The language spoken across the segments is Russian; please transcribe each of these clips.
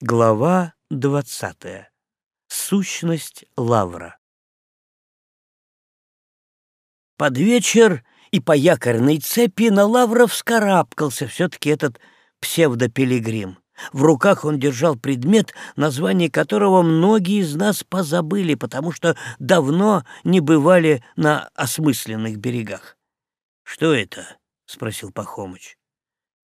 Глава двадцатая. Сущность лавра. Под вечер и по якорной цепи на лавра вскарабкался все-таки этот псевдопилигрим. В руках он держал предмет, название которого многие из нас позабыли, потому что давно не бывали на осмысленных берегах. «Что это?» — спросил Пахомыч.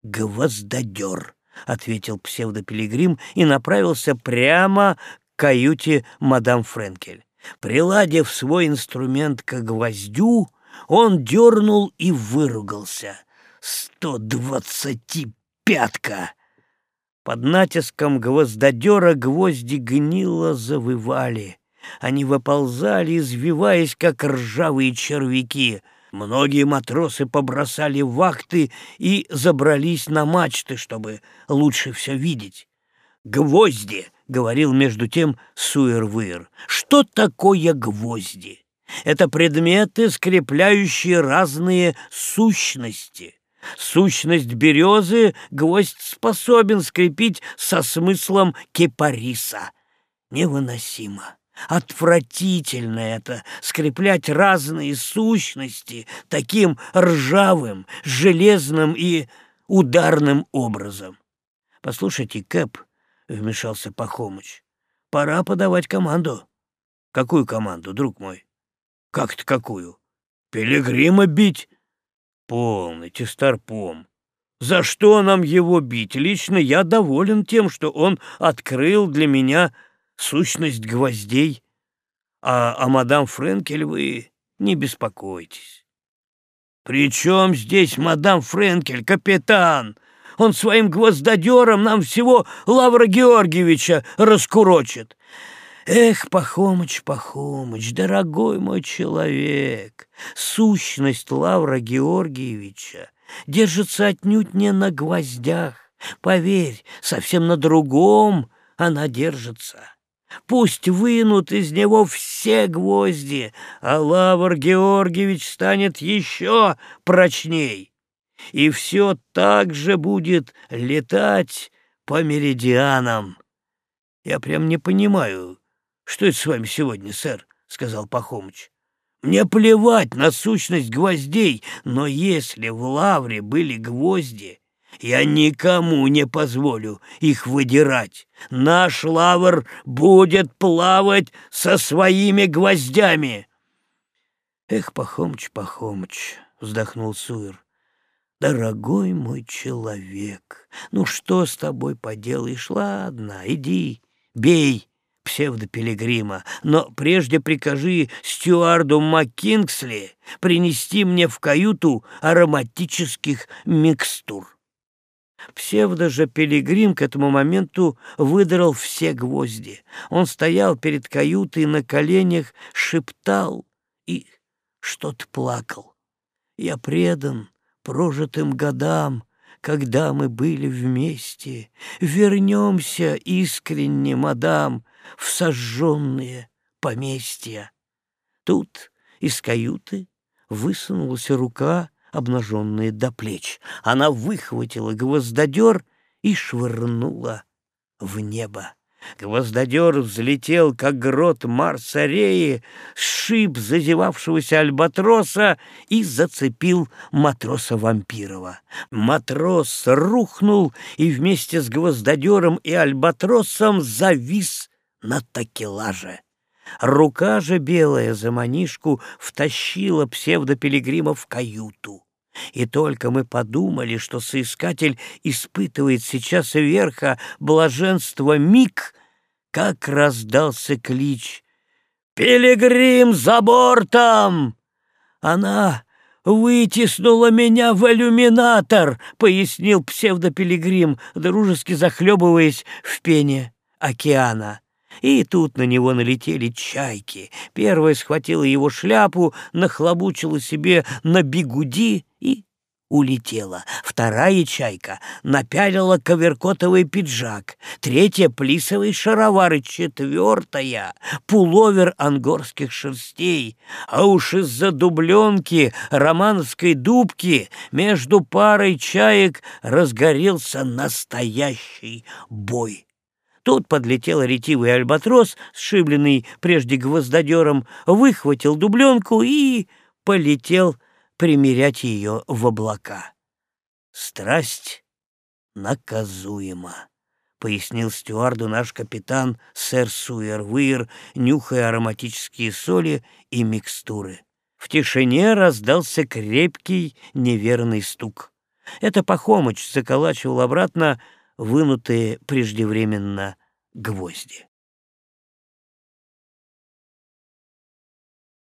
«Гвоздодер», — ответил псевдопилигрим и направился прямо к каюте мадам Френкель. Приладив свой инструмент к гвоздю, он дернул и выругался. «Сто двадцати пятка!» Под натиском гвоздодера гвозди гнило завывали. Они выползали, извиваясь, как ржавые червяки. Многие матросы побросали вахты и забрались на мачты, чтобы лучше все видеть. «Гвозди!» — говорил между тем Суэр-Выэр. «Что такое гвозди? Это предметы, скрепляющие разные сущности». Сущность березы гвоздь способен скрепить со смыслом кипариса. Невыносимо. Отвратительно это — скреплять разные сущности таким ржавым, железным и ударным образом. — Послушайте, Кэп, — вмешался Пахомыч, — пора подавать команду. — Какую команду, друг мой? — Как-то какую? — Пилигрима бить? — Полный, старпом. За что нам его бить? Лично я доволен тем, что он открыл для меня сущность гвоздей, а о мадам Френкель вы не беспокойтесь. «При чем здесь мадам Френкель, капитан? Он своим гвоздодером нам всего Лавра Георгиевича раскурочит». «Эх, Пахомыч, Пахомыч, дорогой мой человек, сущность Лавра Георгиевича держится отнюдь не на гвоздях. Поверь, совсем на другом она держится. Пусть вынут из него все гвозди, а Лавр Георгиевич станет еще прочней. И все так же будет летать по меридианам. Я прям не понимаю, что это с вами сегодня, сэр, — сказал Пахомыч. Мне плевать на сущность гвоздей, но если в лавре были гвозди, я никому не позволю их выдирать. Наш лавр будет плавать со своими гвоздями. Эх, Пахомыч, Пахомыч, вздохнул Суир. Дорогой мой человек, ну что с тобой поделаешь? Ладно, иди, бей псевдопилигрима, но прежде прикажи стюарду МакКингсли принести мне в каюту ароматических микстур. Псевдо же Пилигрим к этому моменту выдрал все гвозди. Он стоял перед каютой на коленях, шептал и что-то плакал. «Я предан прожитым годам, когда мы были вместе. Вернемся искренне, мадам, в сожженные поместья». Тут из каюты высунулась рука обнаженные до плеч. Она выхватила гвоздодер и швырнула в небо. Гвоздодер взлетел, как грот Марсареи, сшиб зазевавшегося альбатроса и зацепил матроса Вампирова. Матрос рухнул и вместе с гвоздодером и альбатросом завис на такелаже. Рука же белая за манишку втащила псевдопилигрима в каюту. И только мы подумали, что соискатель испытывает сейчас верха блаженства миг, как раздался клич «Пилигрим за бортом!» Она вытеснула меня в иллюминатор, пояснил псевдопилигрим, дружески захлебываясь в пене океана. И тут на него налетели чайки. Первая схватила его шляпу, нахлобучила себе на бигуди и улетела. Вторая чайка напялила коверкотовый пиджак, третья — плисовые шаровары, четвертая — пуловер ангорских шерстей. А уж из-за дубленки романовской дубки между парой чаек разгорелся настоящий бой. Тут подлетел ретивый альбатрос, сшибленный прежде гвоздодером, выхватил дубленку и полетел примерять ее в облака. Страсть наказуема пояснил стюарду наш капитан сэр Суэрвир, нюхая ароматические соли и микстуры. В тишине раздался крепкий неверный стук. Это Пахомыч заколачивал обратно вынутые преждевременно гвозди.